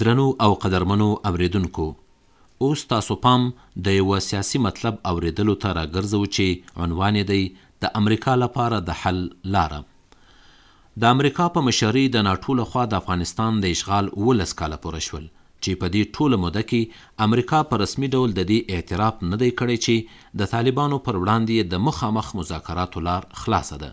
درنو او قدرمنو اورېدونکو! اوس ستاسو پام د یوه سیاسي مطلب اورېدلو ته راګرځوو چې عنوان یې دی، د امریکا لپاره د حل لاره. د امریکا په مشرۍ د ناټو له خوا د افغانستان د اشغال اوولس کاله پوره شول چې په دې ټوله موده کې امریکا په رسمي ډول د دې اعتراف نه دی کړی چې د طالبانو پر وړاندې یې د مخامخ مذاکراتو لار خلاصه ده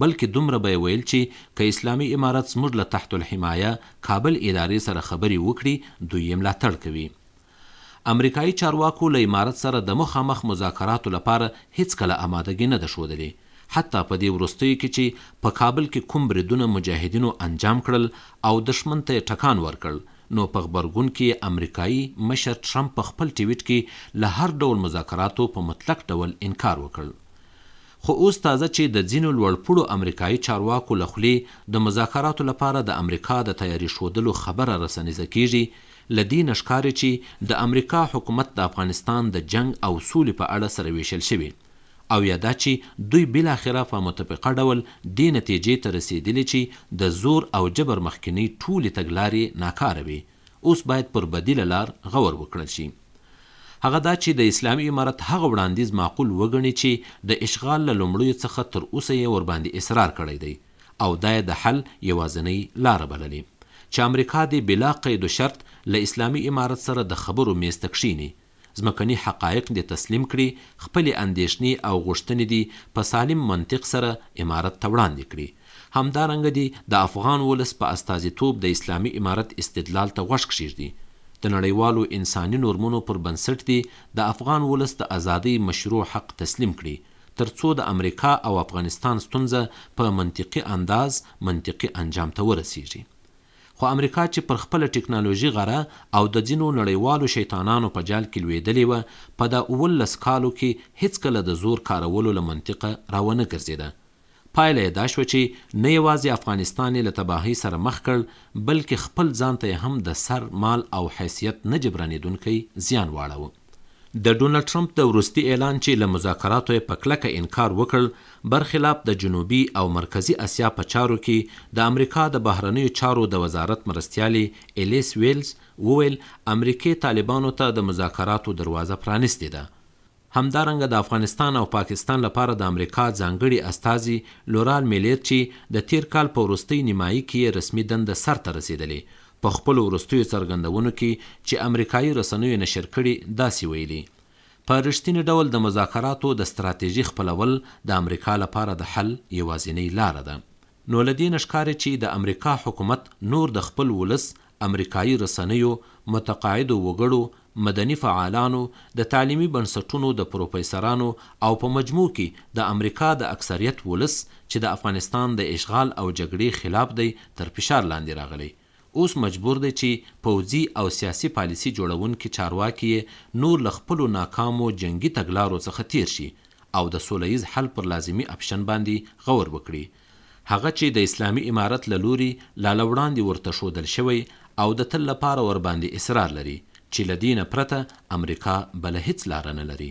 بلکې دومره به یې ویل چې که اسلامي امارت زموږ له تحت الحمایه کابل ادارې سره خبرې وکړي، دوی یې ملاتړ کوي. امریکايي چارواکو له امارت سره د مخامخ مذاکراتو لپاره هېڅکله امادګي نه ده ښودلې، حتی په دې وروستیو کې چې په کابل کې کوم بریدونه مجاهدینو انجام کړل او دښمن ته یې ټکان ورکړ، نو په غبرګون کې یې امریکايي مشر ټرمپ په خپل ټویټ کې له هر ډول مذاکراتو په مطلق ډول انکار وکړ. خو اوس تازه چې د ځینو لوړ پوړو امریکايي چارواکو له خولې د مذاکراتو لپاره د امریکا د تیاري ښودلو خبره رسنیزه کیږي، له دې نه ښکاري چې د امریکا حکومت د افغانستان د جنګ او سولې په اړه سره ویشل شوي او یا دا چې دوی بالاخره په متفقه ډول دې نتیجې ته رسیدلي چې د زور او جبر مخکینۍ ټولې تګلارې ناکاره وې اوس باید پر بدیله لار غور وکړل شي. هغه دا چې د اسلامي امارت هغه وړاندیز معقول وګڼي چې د اشغال له لومړیو څخه تر اوسه یې ورباندې اصرار کړی دی او دا یې د حل یوازنۍ لاره بللې چې امریکا دې بلا قید و شرط له اسلامي امارت سره د خبرو میز ته کښیني ځمکني حقایق دې تسلیم کړي، خپلې اندېښنې او غوښتنې دې په سالم منطق سره امارت ته وړاندې کړي. همدارنګه دې د افغان ولس په استازیتوب د اسلامي امارت استدلال ته غوږ کښېږدي. د نړیوالو انساني نورمونو پر بنسټ دې د افغان ولس د ازادۍ مشروع حق تسلیم کړي، تر څو د امریکا او افغانستان ستونزه په منطقي انداز منطقي انجام ته ورسېږي. خو امریکا چې پر خپله ټکنالوژي غره او د ځینو نړیوالو شیطانانو په جال کې لوېدلې وه، په دا اوولس کالو کې هېڅکله د زور کارولو له منطقه را ونه ګرځېده. پایله یې دا شوه چې نه یوازې افغانستان یې له تباهۍ سره مخ کړ، بلکې خپل ځان ته یې هم د سر، مال او حیثیت نه جبرانېدونکی زیان واړاوه. د ډونلډ ټرمپ د وروستي اعلان چې له مذاکراتو یې په کلکه انکار وکړ، برخلاف د جنوبي او مرکزي اسیا په چارو کې د امریکا د بهرنیو چارو د وزارت مرستیالې الیس ویلز وویل، امریکې طالبانو ته د مذاکراتو دروازه پرانیستې ده. همدارنګه د افغانستان او پاکستان لپاره د امریکا ځانګړي استازي لورال میلیر چې د تیر کال په وروستۍ نیمایي کې یې رسمي دنده سرته رسیدلې، په خپلو وروستیو څرګندونو کې چې امریکايي رسنیو نشر کړي داسې ویلي، په رښتیني ډول د مذاکراتو د ستراتیژي خپلول د امریکا لپاره د حل یوازینۍ لاره ده. نو له دې نه ښکاري چې د امریکا حکومت نور د خپل ولس، امریکايي رسنیو، متقاعدو وګړو مدني فعالانو، د تعلیمي بنسټونو د پروفیسرانو او په مجموع کې د امریکا د اکثریت ولس چې د افغانستان د اشغال او جګړې خلاف دی تر فشار لاندې راغلی. اوس مجبور دی چې پوځي او سیاسي پالیسي جوړونکي چارواکي یې نور له خپلو ناکامو جنګي تګلارو څخه تېر شي او د سوله ییز حل پر لازمي اپشن باندې غور وکړي. هغه چې د اسلامي امارت له لوري لا له وړاندې ورته ښودل شوی او د تل لپاره ورباندې اصرار لري چې له دې نه پرته امریکا بله هیڅ لاره نه لري.